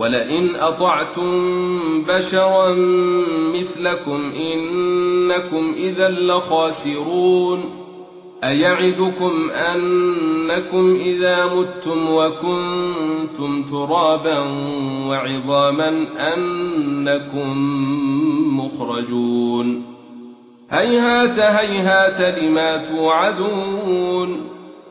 ولئن أطعتم بشرا مثلكم إنكم إذا لخاسرون أيعدكم أنكم إذا متم وكنتم ترابا وعظاما أنكم مخرجون هيهات هيهات لما توعدون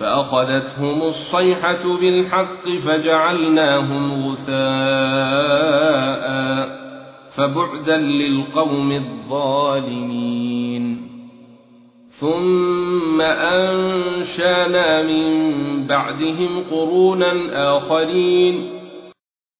فأخذتهم الصيحة بالحق فجعلناهم غثاء فبعدا للقوم الظالمين. ثم أنشأنا من بعدهم قرونا آخرين